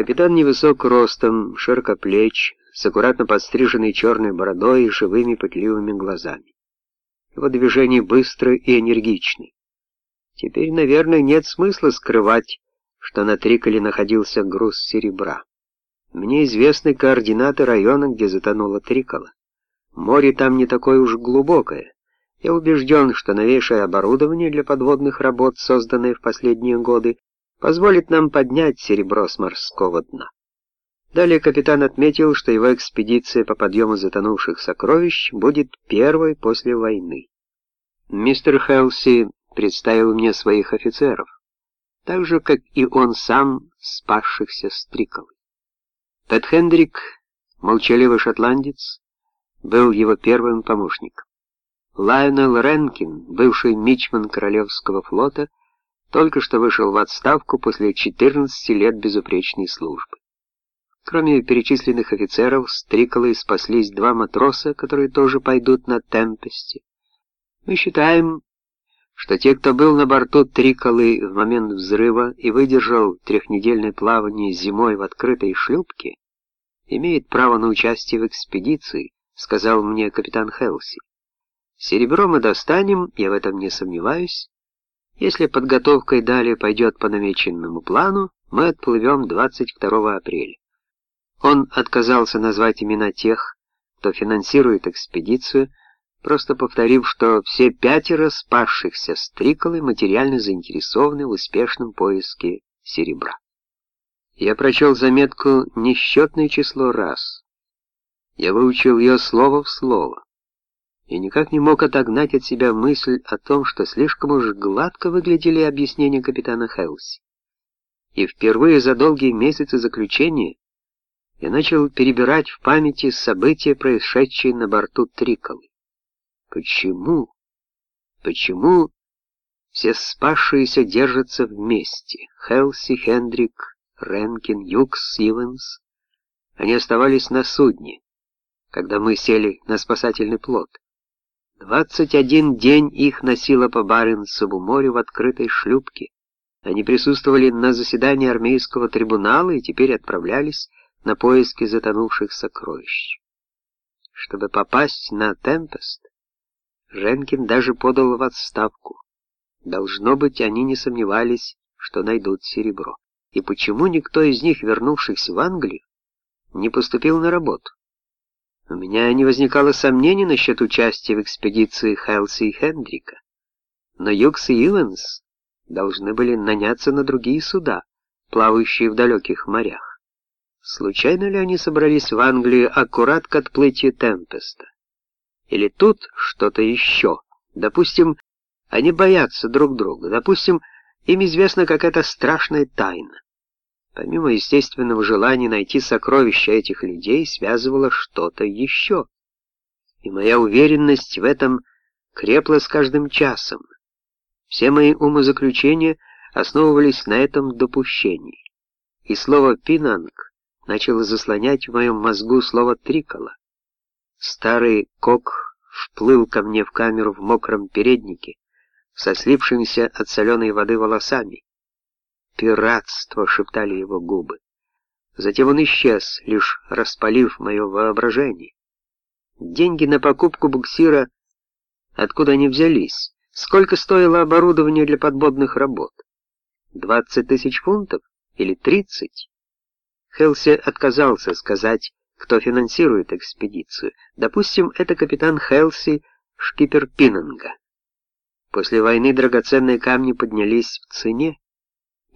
Капитан невысок ростом, широкоплеч, с аккуратно подстриженной черной бородой и живыми пытливыми глазами. Его движения быстры и энергичны. Теперь, наверное, нет смысла скрывать, что на Триколе находился груз серебра. Мне известны координаты района, где затонула Трикола. Море там не такое уж глубокое. Я убежден, что новейшее оборудование для подводных работ, созданное в последние годы, позволит нам поднять серебро с морского дна. Далее капитан отметил, что его экспедиция по подъему затонувших сокровищ будет первой после войны. Мистер Хелси представил мне своих офицеров, так же, как и он сам, спасшихся с. Тед Хендрик, молчаливый шотландец, был его первым помощником. Лайонел Ренкин, бывший мичман Королевского флота, только что вышел в отставку после 14 лет безупречной службы. Кроме перечисленных офицеров, с Триколой спаслись два матроса, которые тоже пойдут на Темпесте. Мы считаем, что те, кто был на борту Триколы в момент взрыва и выдержал трехнедельное плавание зимой в открытой шлюпке, имеет право на участие в экспедиции, сказал мне капитан Хелси. Серебро мы достанем, я в этом не сомневаюсь. Если подготовка и далее пойдет по намеченному плану, мы отплывем 22 апреля. Он отказался назвать имена тех, кто финансирует экспедицию, просто повторив, что все пятеро спасшихся с Триколы материально заинтересованы в успешном поиске серебра. Я прочел заметку несчетное число раз. Я выучил ее слово в слово и никак не мог отогнать от себя мысль о том, что слишком уж гладко выглядели объяснения капитана Хелси. И впервые за долгие месяцы заключения я начал перебирать в памяти события, происшедшие на борту Триколы. Почему? Почему все спасшиеся держатся вместе? Хелси, Хендрик, Ренкин, Юкс, Иванс. Они оставались на судне, когда мы сели на спасательный плот. Двадцать один день их носило по Баренцеву морю в открытой шлюпке. Они присутствовали на заседании армейского трибунала и теперь отправлялись на поиски затонувших сокровищ. Чтобы попасть на Темпест, Женкин даже подал в отставку. Должно быть, они не сомневались, что найдут серебро. И почему никто из них, вернувшихся в Англию, не поступил на работу? У меня не возникало сомнений насчет участия в экспедиции Хелси и Хендрика, но Юкс и Иванс должны были наняться на другие суда, плавающие в далеких морях. Случайно ли они собрались в Англию аккурат к отплытию Темпеста? Или тут что-то еще? Допустим, они боятся друг друга. Допустим, им известна какая-то страшная тайна. Помимо естественного желания найти сокровища этих людей, связывало что-то еще. И моя уверенность в этом крепла с каждым часом. Все мои умозаключения основывались на этом допущении. И слово «пинанг» начало заслонять в моем мозгу слово «трикола». Старый кок вплыл ко мне в камеру в мокром переднике, со слившимися от соленой воды волосами. «Пиратство!» — шептали его губы. Затем он исчез, лишь распалив мое воображение. Деньги на покупку буксира, откуда они взялись? Сколько стоило оборудование для подводных работ? Двадцать тысяч фунтов или тридцать? Хелси отказался сказать, кто финансирует экспедицию. Допустим, это капитан Хелси, шкипер Пиннинга. После войны драгоценные камни поднялись в цене,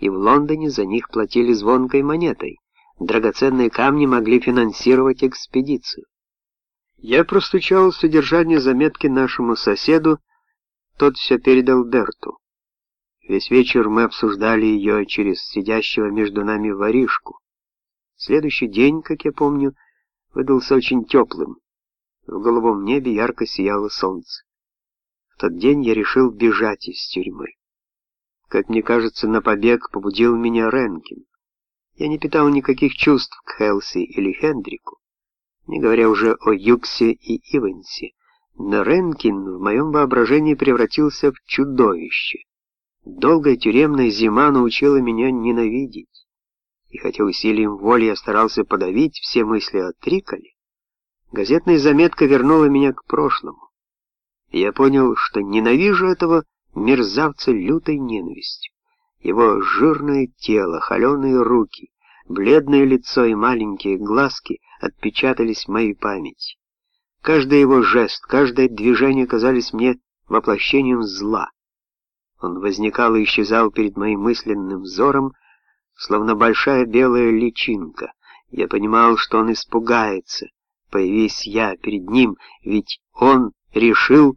и в Лондоне за них платили звонкой монетой. Драгоценные камни могли финансировать экспедицию. Я простучал содержание заметки нашему соседу, тот все передал Берту. Весь вечер мы обсуждали ее через сидящего между нами воришку. Следующий день, как я помню, выдался очень теплым. В голубом небе ярко сияло солнце. В тот день я решил бежать из тюрьмы. Как мне кажется, на побег побудил меня Ренкин. Я не питал никаких чувств к Хелси или Хендрику, не говоря уже о Юксе и Ивенсе, но Ренкин в моем воображении превратился в чудовище. Долгая тюремная зима научила меня ненавидеть. И хотя усилием воли я старался подавить все мысли о Триколе, газетная заметка вернула меня к прошлому. Я понял, что ненавижу этого мерзавца лютой ненавистью. Его жирное тело, холеные руки, бледное лицо и маленькие глазки отпечатались в моей памяти. Каждый его жест, каждое движение казались мне воплощением зла. Он возникал и исчезал перед моим мысленным взором, словно большая белая личинка. Я понимал, что он испугается, появись я перед ним, ведь он решил,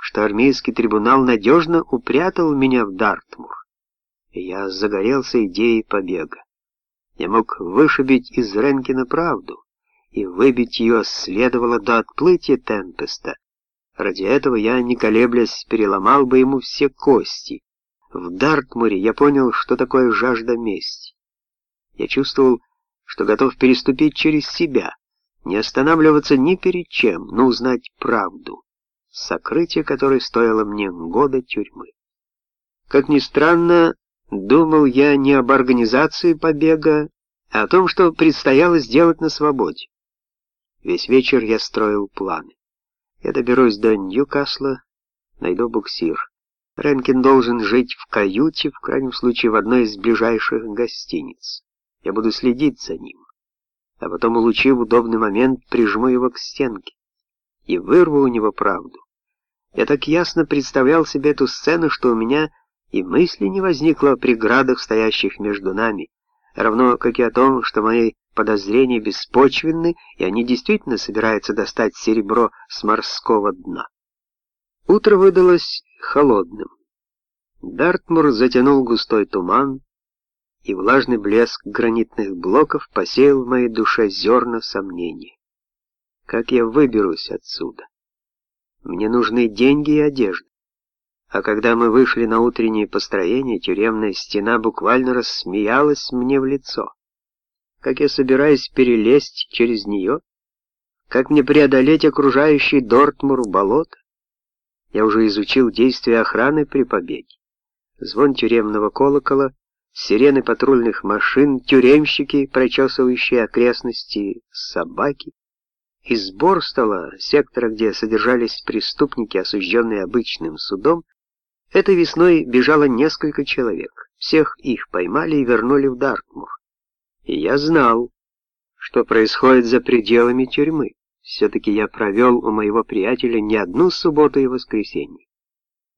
что армейский трибунал надежно упрятал меня в Дартмур. И я загорелся идеей побега. Я мог вышибить из Ренкина правду, и выбить ее следовало до отплытия Темпеста. Ради этого я, не колеблясь, переломал бы ему все кости. В Дартмуре я понял, что такое жажда мести. Я чувствовал, что готов переступить через себя, не останавливаться ни перед чем, но узнать правду, сокрытие которой стоило мне года тюрьмы. Как ни странно, думал я не об организации побега, а о том, что предстояло сделать на свободе. Весь вечер я строил планы. Я доберусь до Ньюкасла, найду буксир. Ренкин должен жить в каюте, в крайнем случае в одной из ближайших гостиниц. Я буду следить за ним, а потом, улучив удобный момент, прижму его к стенке и вырву у него правду. Я так ясно представлял себе эту сцену, что у меня и мысли не возникло о преградах, стоящих между нами, равно как и о том, что мои подозрения беспочвенны, и они действительно собираются достать серебро с морского дна. Утро выдалось холодным. Дартмур затянул густой туман, и влажный блеск гранитных блоков посеял в моей душе зерна сомнений. Как я выберусь отсюда? Мне нужны деньги и одежда. А когда мы вышли на утреннее построение, тюремная стена буквально рассмеялась мне в лицо. Как я собираюсь перелезть через нее? Как мне преодолеть окружающий Дортмур болото? Я уже изучил действия охраны при побеге. Звон тюремного колокола, сирены патрульных машин, тюремщики, прочесывающие окрестности, собаки. И сбор стола, сектора, где содержались преступники, осужденные обычным судом, Этой весной бежало несколько человек. Всех их поймали и вернули в Дартмур. И я знал, что происходит за пределами тюрьмы. Все-таки я провел у моего приятеля не одну субботу и воскресенье.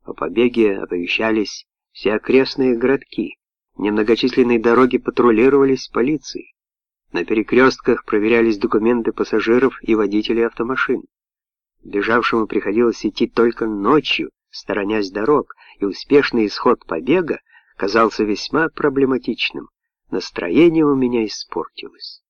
О побеге оповещались все окрестные городки. Немногочисленные дороги патрулировались полицией. На перекрестках проверялись документы пассажиров и водителей автомашин. Бежавшему приходилось идти только ночью, сторонясь дорог, и успешный исход побега казался весьма проблематичным. Настроение у меня испортилось.